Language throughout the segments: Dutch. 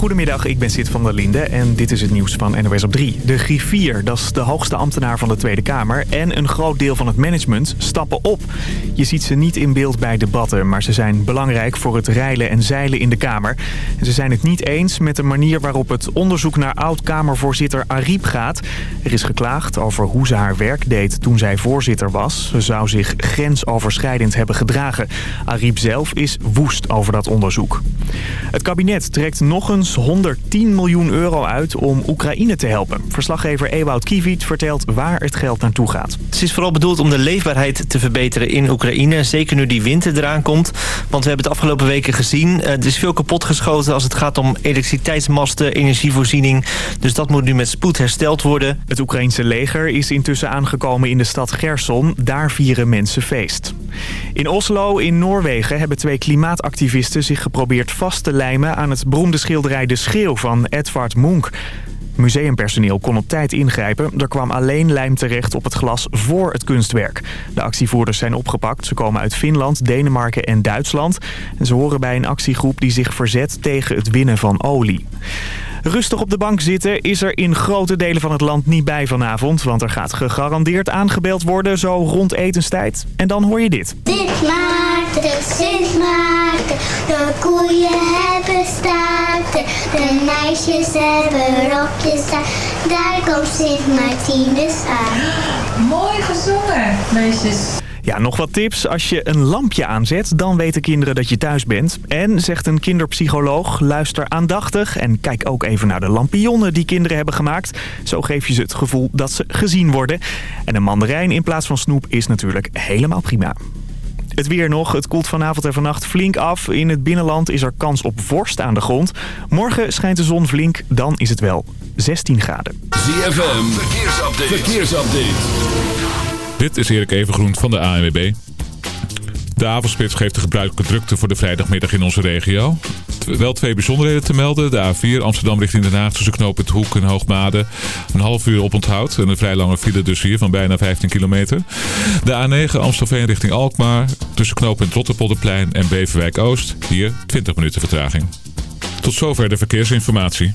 Goedemiddag, ik ben Sid van der Linde en dit is het nieuws van NOS op 3. De griffier, dat is de hoogste ambtenaar van de Tweede Kamer... en een groot deel van het management stappen op. Je ziet ze niet in beeld bij debatten... maar ze zijn belangrijk voor het reilen en zeilen in de Kamer. Ze zijn het niet eens met de manier waarop het onderzoek... naar oud-Kamervoorzitter Ariep gaat. Er is geklaagd over hoe ze haar werk deed toen zij voorzitter was. Ze zou zich grensoverschrijdend hebben gedragen. Ariep zelf is woest over dat onderzoek. Het kabinet trekt nog eens 110 miljoen euro uit om Oekraïne te helpen. Verslaggever Ewout Kiviet vertelt waar het geld naartoe gaat. Het is vooral bedoeld om de leefbaarheid te verbeteren in Oekraïne. Zeker nu die winter eraan komt. Want we hebben het afgelopen weken gezien. Er is veel kapot geschoten als het gaat om elektriciteitsmasten, energievoorziening. Dus dat moet nu met spoed hersteld worden. Het Oekraïnse leger is intussen aangekomen in de stad Gerson. Daar vieren mensen feest. In Oslo in Noorwegen hebben twee klimaatactivisten zich geprobeerd vast te lijmen aan het beroemde schilderij de Schreeuw van Edvard Munch. Museumpersoneel kon op tijd ingrijpen. Er kwam alleen lijm terecht op het glas voor het kunstwerk. De actievoerders zijn opgepakt. Ze komen uit Finland, Denemarken en Duitsland. En ze horen bij een actiegroep die zich verzet tegen het winnen van olie. Rustig op de bank zitten is er in grote delen van het land niet bij vanavond. Want er gaat gegarandeerd aangebeld worden zo rond etenstijd. En dan hoor je dit. Sint Maarten, Sint Maarten, de koeien hebben staarten. De meisjes hebben rokjes aan, daar komt Sint Martinus aan. Mooi gezongen, meisjes. Ja, nog wat tips. Als je een lampje aanzet, dan weten kinderen dat je thuis bent. En, zegt een kinderpsycholoog, luister aandachtig en kijk ook even naar de lampionnen die kinderen hebben gemaakt. Zo geef je ze het gevoel dat ze gezien worden. En een mandarijn in plaats van snoep is natuurlijk helemaal prima. Het weer nog. Het koelt vanavond en vannacht flink af. In het binnenland is er kans op vorst aan de grond. Morgen schijnt de zon flink. Dan is het wel 16 graden. ZFM, verkeersupdate. verkeersupdate. Dit is Erik Evengroen van de ANWB. De avondspits geeft de gebruikelijke drukte voor de vrijdagmiddag in onze regio. Wel twee bijzonderheden te melden. De A4 Amsterdam richting Den Haag tussen knooppunt Hoek en Hoogmade. Een half uur op onthoud en een vrij lange file dus hier van bijna 15 kilometer. De A9 Amstelveen richting Alkmaar tussen knooppunt Rotterpolderplein en Beverwijk Oost. Hier 20 minuten vertraging. Tot zover de verkeersinformatie.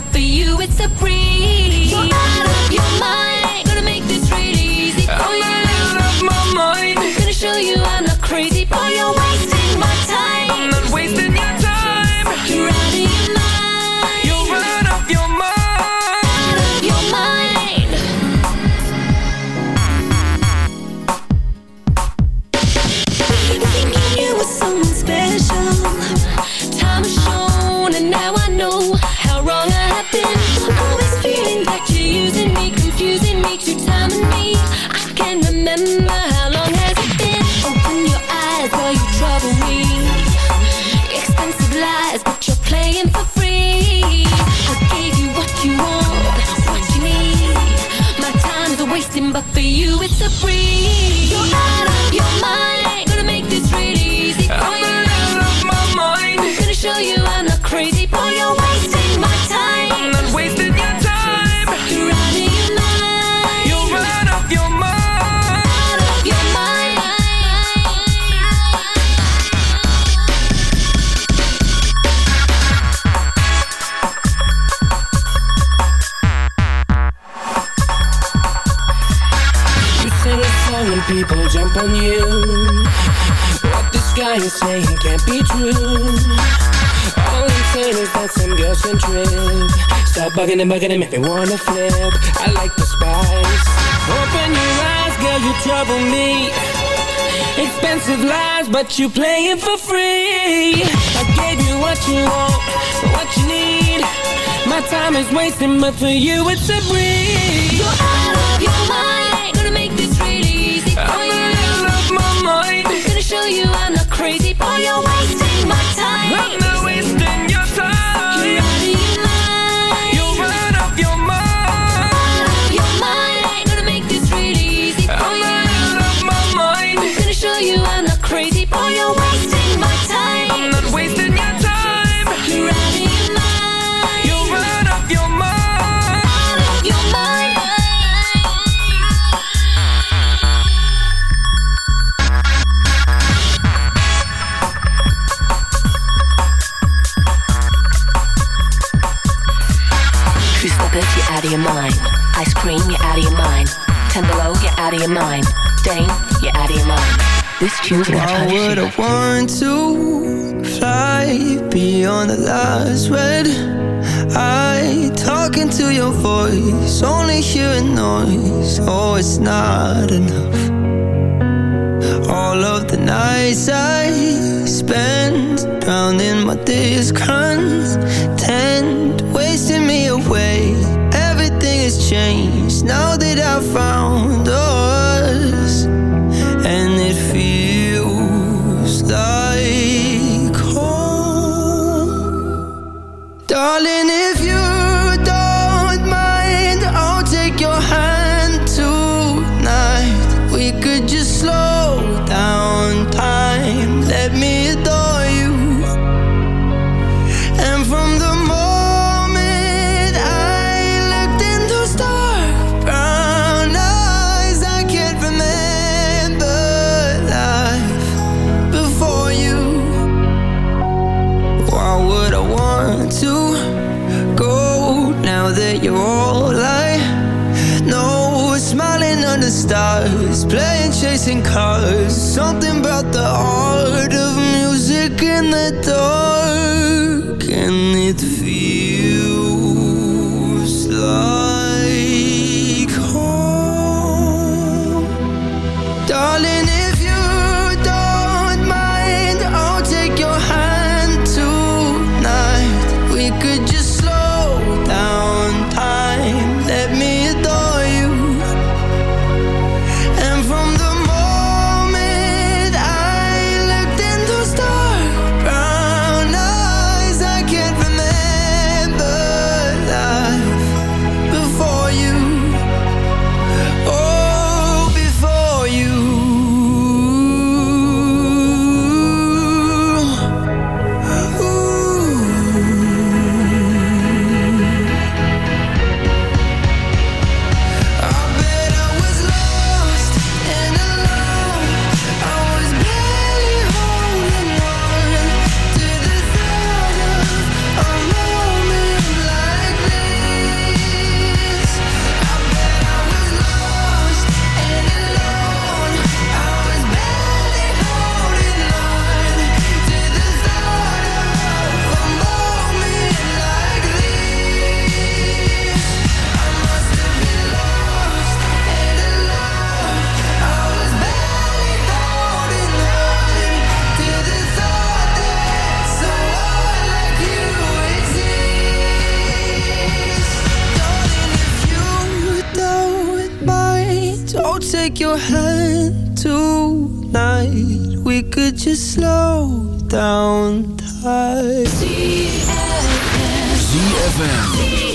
But for you it's a breeze. bugging and bugging and make me wanna flip. I like the spice. Open your eyes, girl, you trouble me. Expensive lies, but you playing for free. I gave you what you want, what you need. My time is wasting, but for you it's a breeze. You're out of your mind. Gonna make this really easy for I'm you. Out of my mind. Gonna show you. out of your mind. Dane, you're out of your mind. This tune's gonna you. would've wanted to fly beyond the last red? I talking to your voice, only hearing noise. Oh, it's not enough. All of the nights I spend drowning my discontent, wasting me away. Everything has changed now that I found. Oh. slow. chasing cars Something about the art of music in the dark. And it take your hand tonight. We could just slow down time. ZFM. ZFM.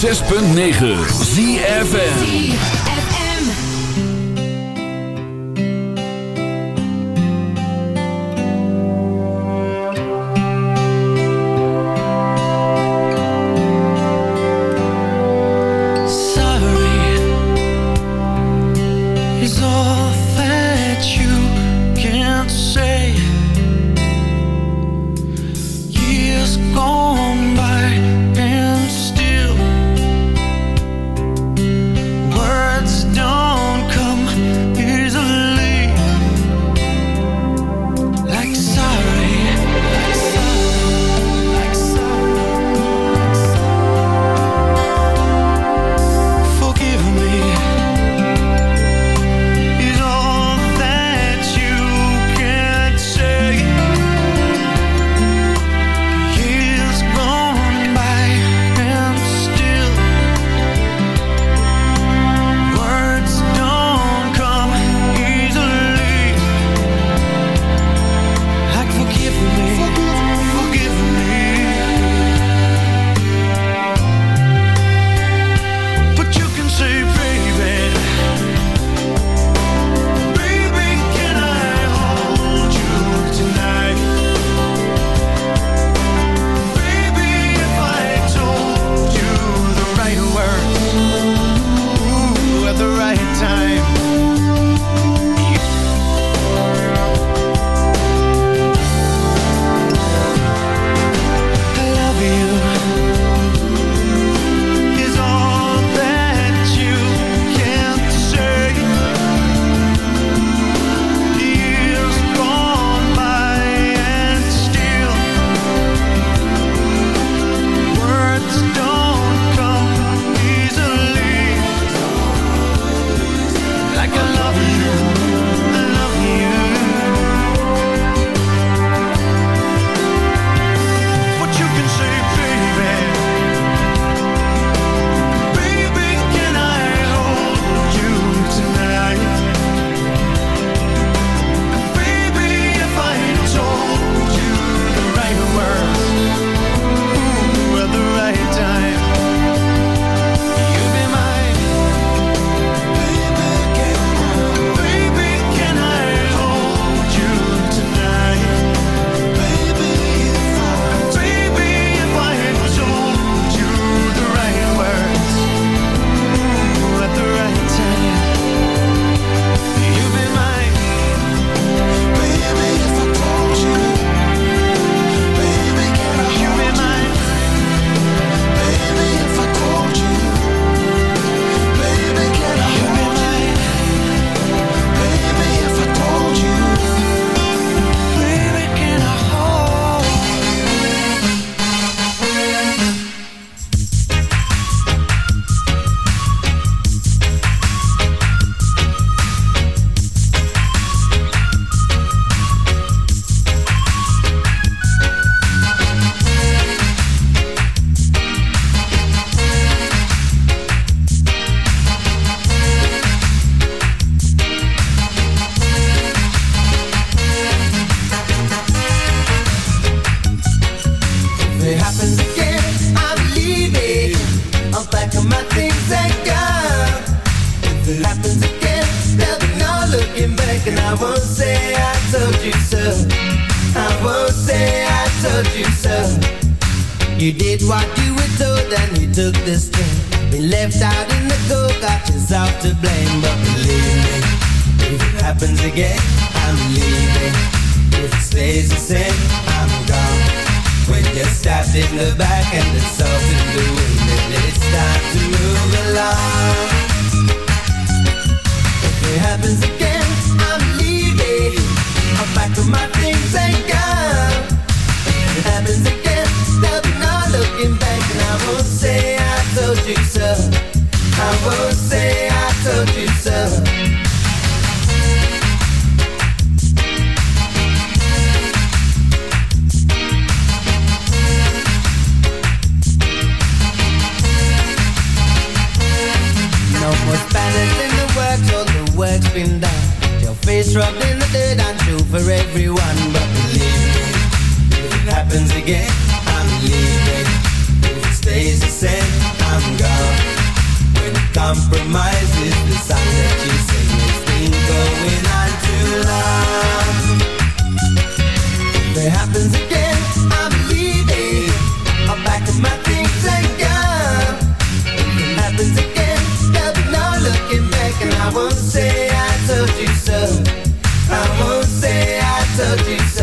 106.9 ZFM. so deep.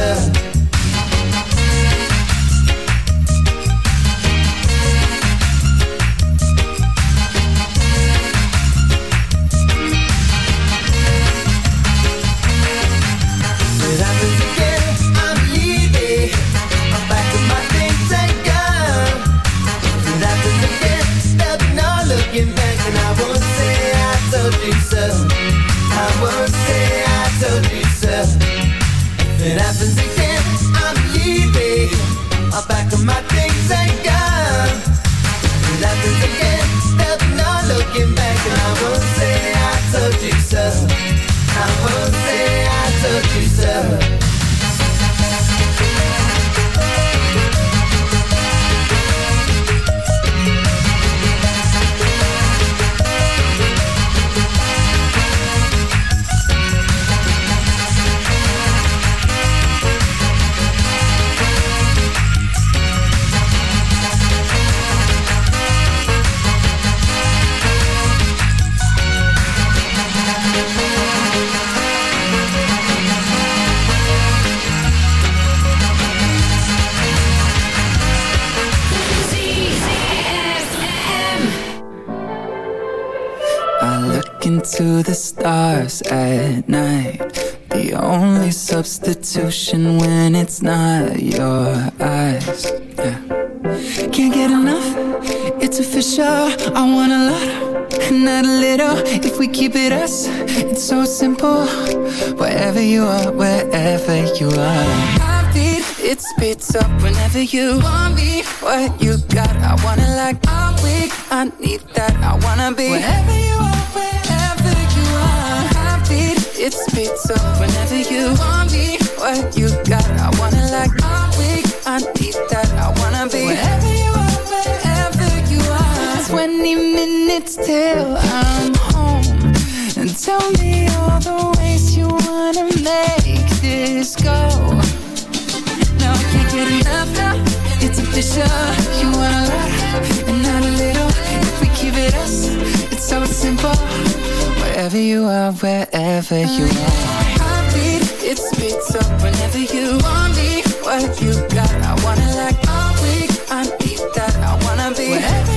take you are. My beat, it spits up whenever you want me. What you got, I wanna like. I'm weak, I need that, I wanna be Wherever you are, wherever you are. My beat, it spits up whenever you want me. What you got, I wanna like. I'm weak, I need that, I wanna be Wherever you are, wherever you are. 20 minutes till I'm home. And tell me all the gonna make this go. No, I can't get enough now It's official. You want a lot and not a little. If we keep it us, it's so simple. Wherever you are, wherever you are. My Heartbeat, it speaks up whenever you want me. What you got, I wanna like all week I need that, I wanna be. Whatever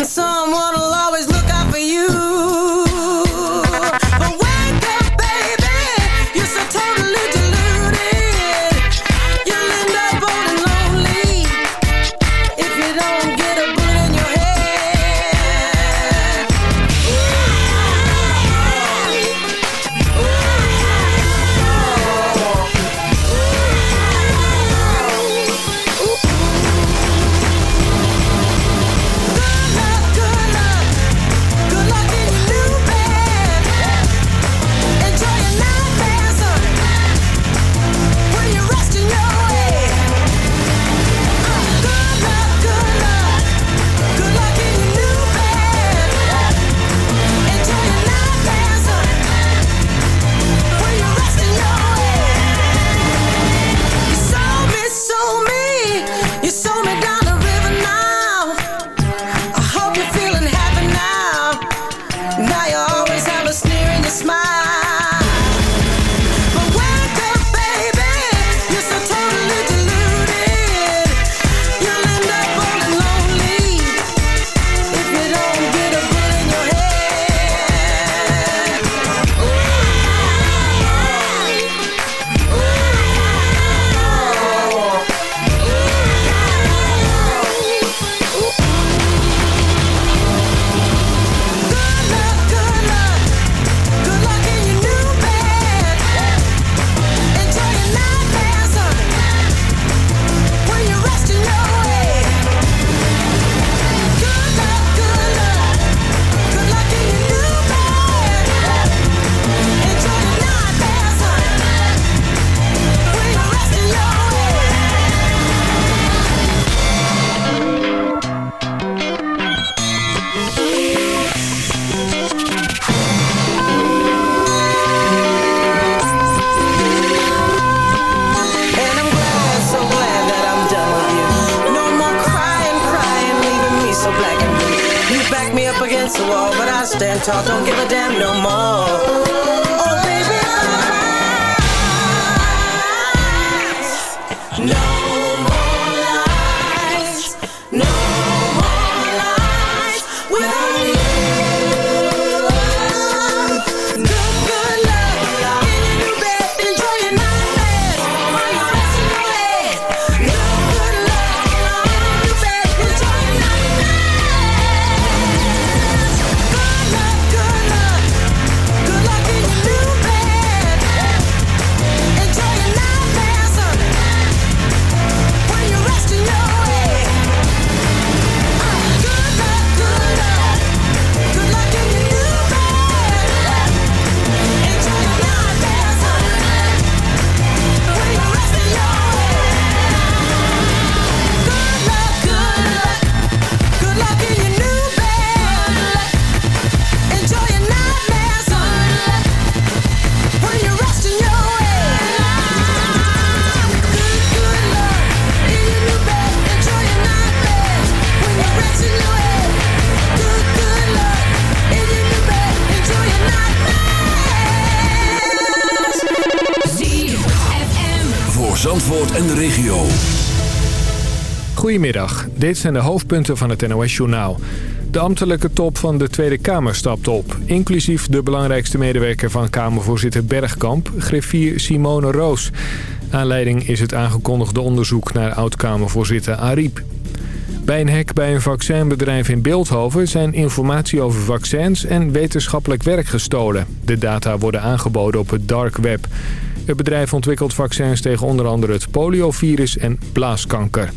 Eso. En de regio. Goedemiddag, dit zijn de hoofdpunten van het NOS-journaal. De ambtelijke top van de Tweede Kamer stapt op. Inclusief de belangrijkste medewerker van Kamervoorzitter Bergkamp, griffier Simone Roos. Aanleiding is het aangekondigde onderzoek naar oud-Kamervoorzitter Ariep. Bij een hek bij een vaccinbedrijf in Beeldhoven zijn informatie over vaccins en wetenschappelijk werk gestolen. De data worden aangeboden op het dark web. Het bedrijf ontwikkelt vaccins tegen onder andere het poliovirus en blaaskanker.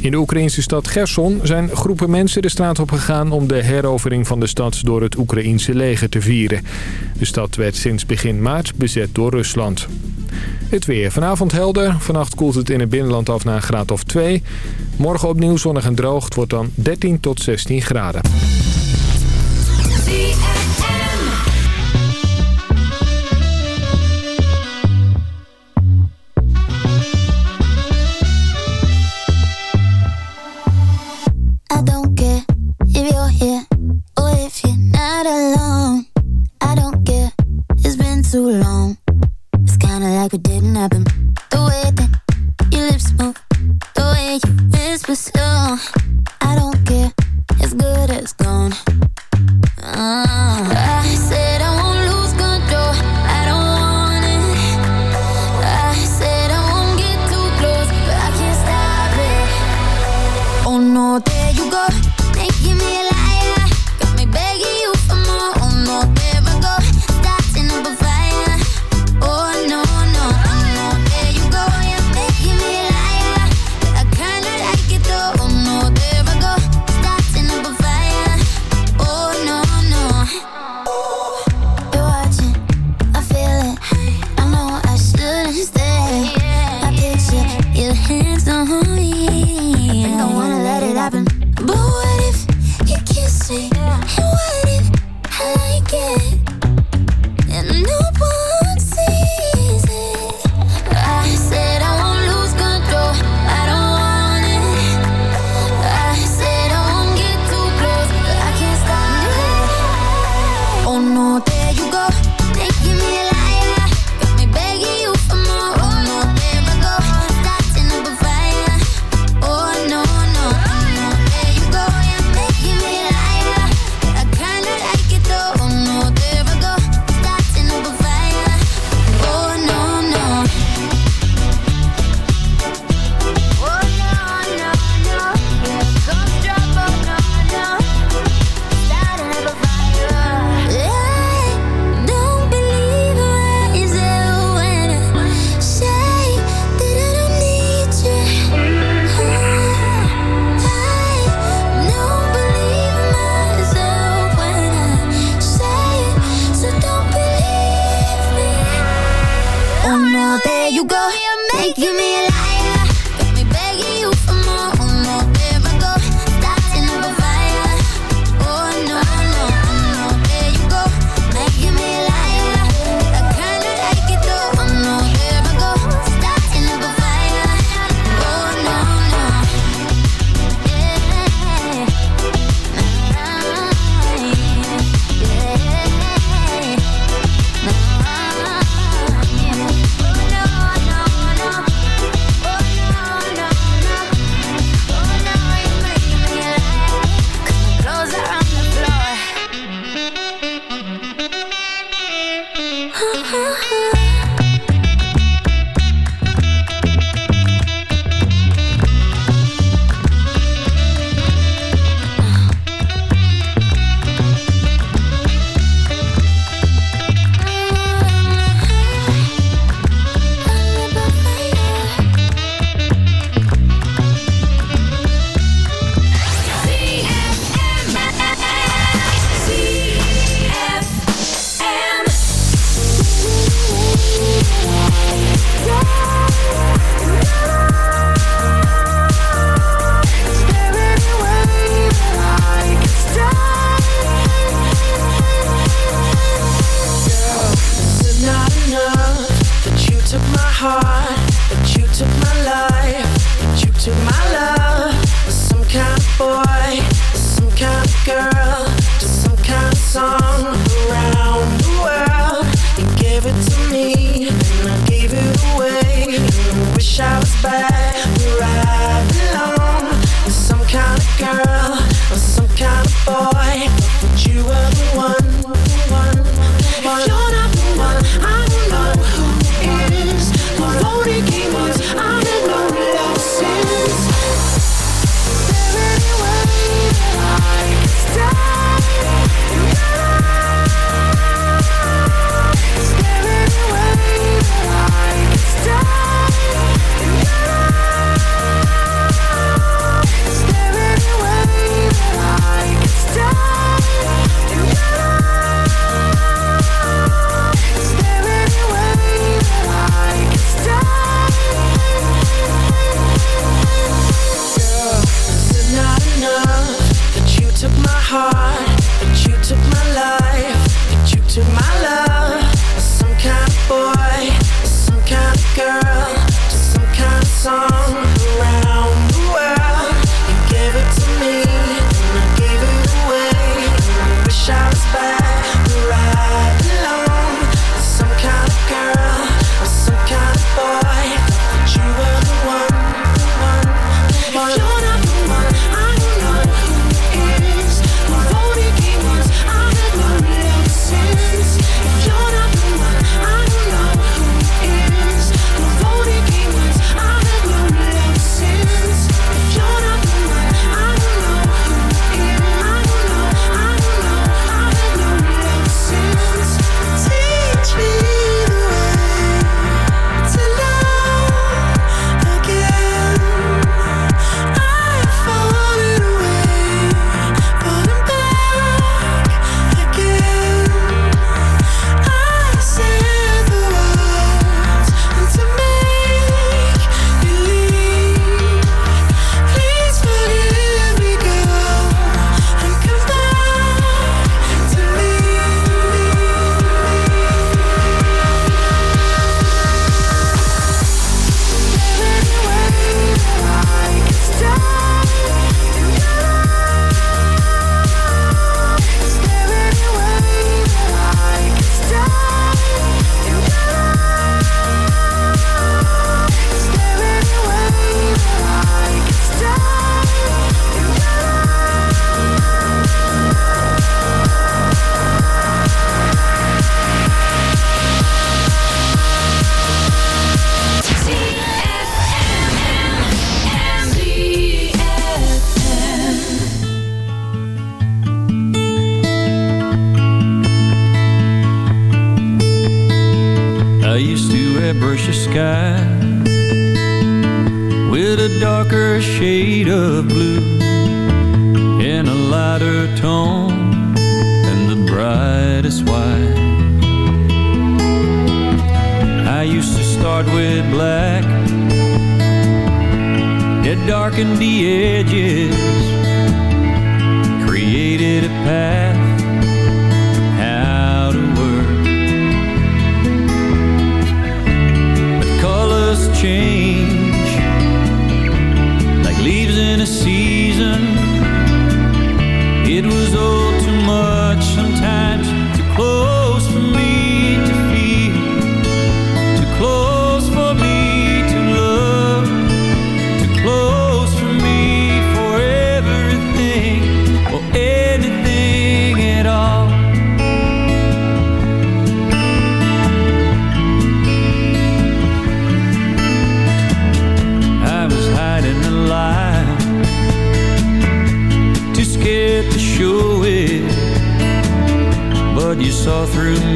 In de Oekraïnse stad Gerson zijn groepen mensen de straat op gegaan om de herovering van de stad door het Oekraïense leger te vieren. De stad werd sinds begin maart bezet door Rusland. Het weer. Vanavond helder. Vannacht koelt het in het binnenland af naar een graad of 2. Morgen opnieuw zonnig en droog. Het wordt dan 13 tot 16 graden. Like it didn't happen.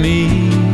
Me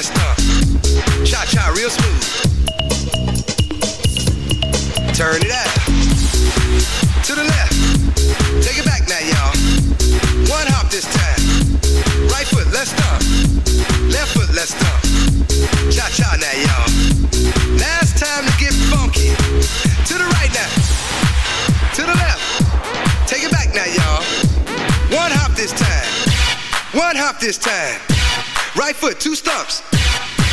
Let's stomp. Cha cha, real smooth. Turn it out. To the left. Take it back now, y'all. One hop this time. Right foot, let's stomp. Left foot, let's stomp. Cha cha now, y'all. Now it's time to get funky. To the right now. To the left. Take it back now, y'all. One hop this time. One hop this time. Right foot, two stumps.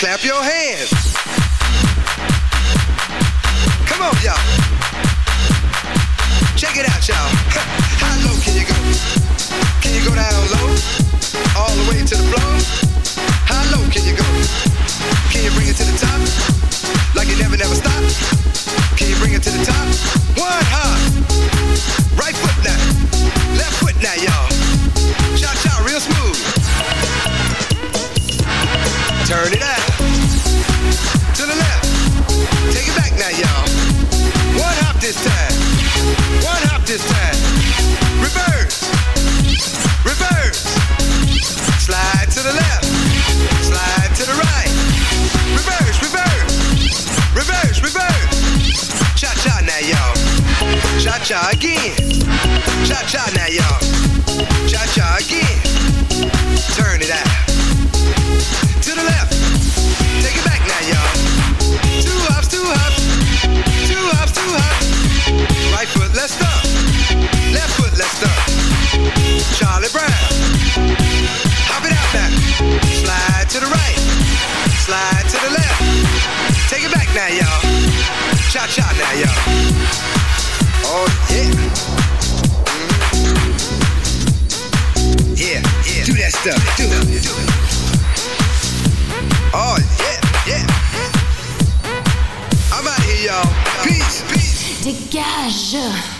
Clap your Cha cha now. Oh yeah. Yeah. Do that stuff. Do. Oh yeah, yeah. I'm out here, y'all. Peace, peace. Dégage.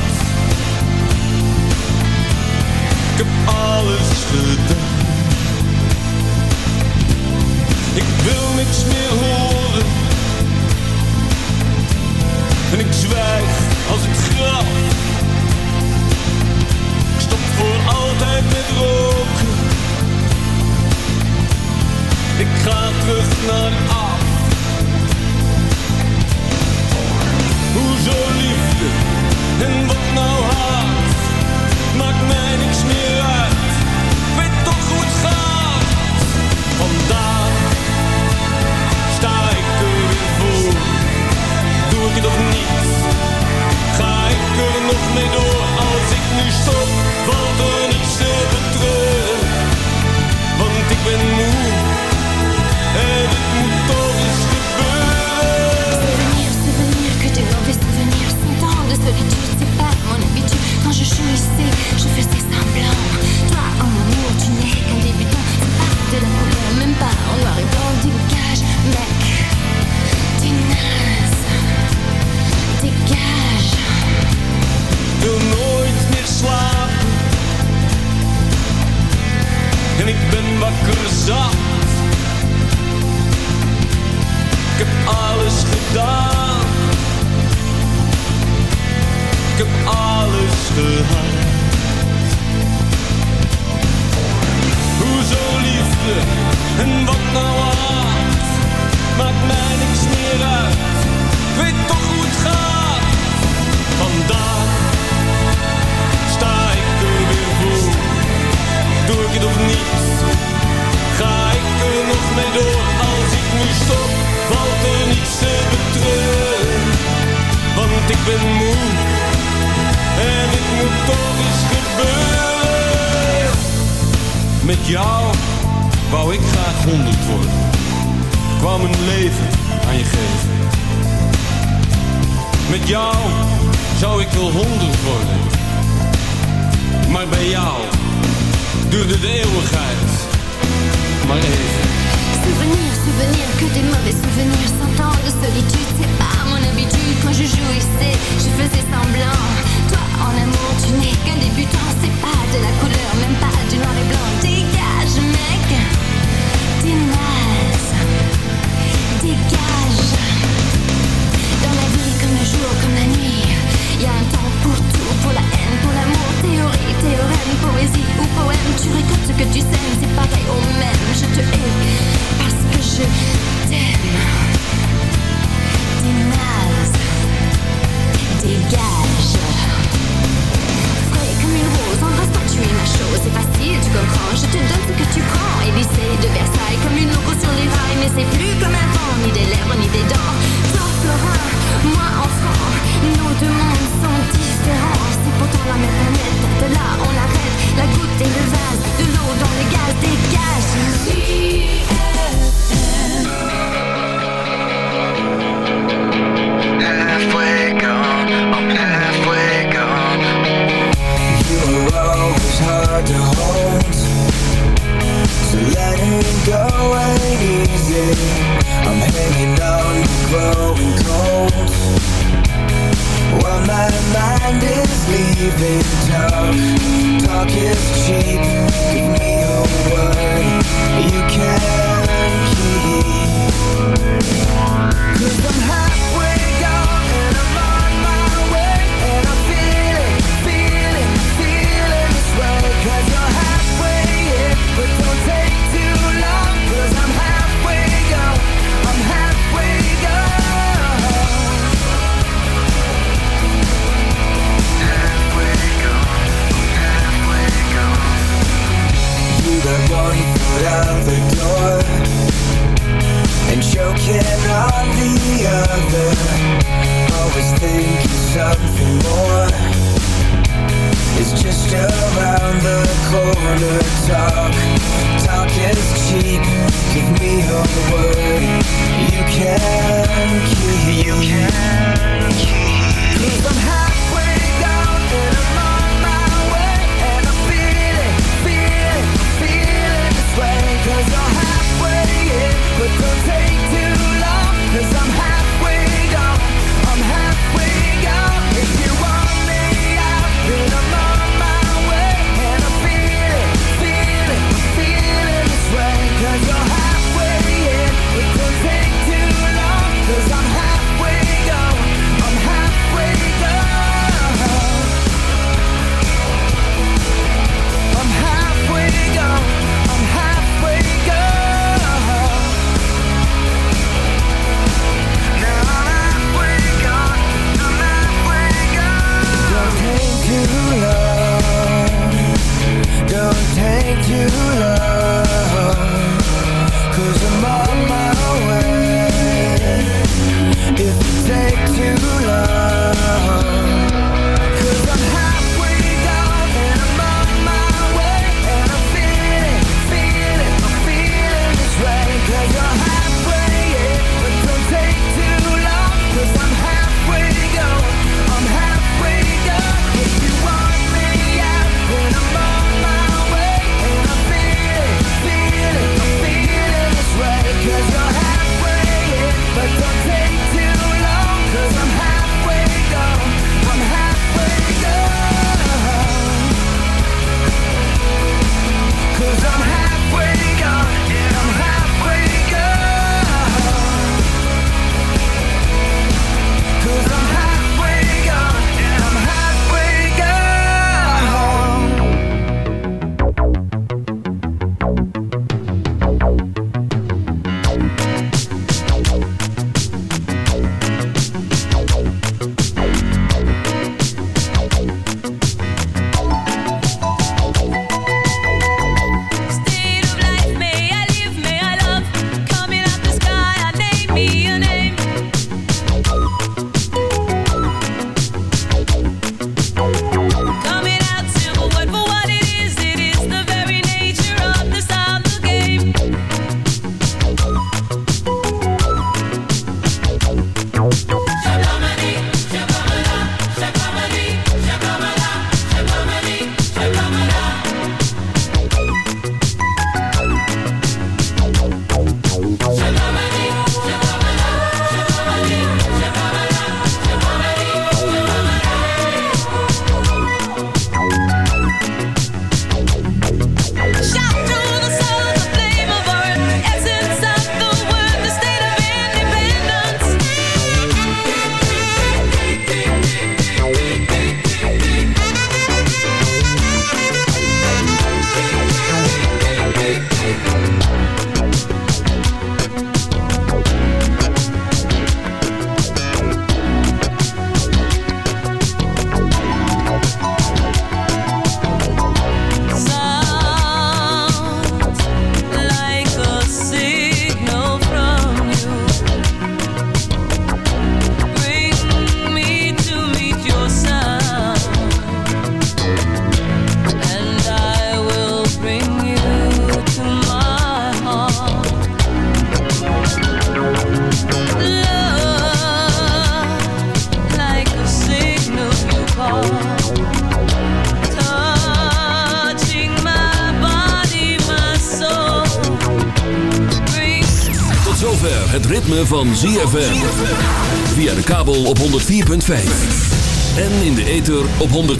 Heb alles gedaan. Ik wil niks meer horen. En ik zwijg als ik graf. Ik stop voor altijd met roken. Ik ga terug naar af. Hoezo liefde en wat nou haat? Maakt mij niks meer uit. Ik weet toch hoe het gaat. Vandaag sta ik er weer voor. Doe ik het of niet? Ga ik er nog mee door? Als ik nu stop, valt ik ben wakker